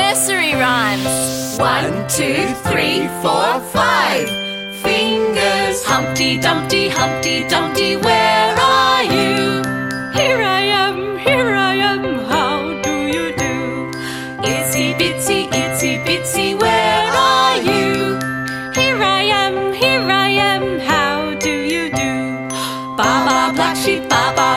Nursery rhymes. One, two, three, four, five. Fingers. Humpty Dumpty, Humpty Dumpty, where are you? Here I am, here I am, how do you do? Itsy bitsy, itsy bitsy, where are you? Here I am, here I am, how do you do? Baba black sheep, Baba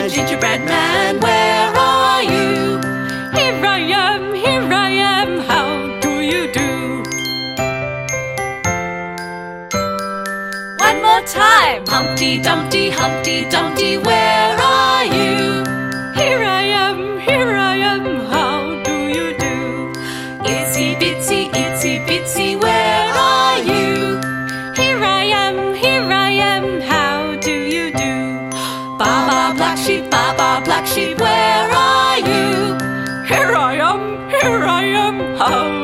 man, gingerbread man, where are you? Here I am, here I am, how do you do? One more time. Humpty Dumpty, Humpty Dumpty, black sheep, ba black sheep, where are you? Here I am, here I am.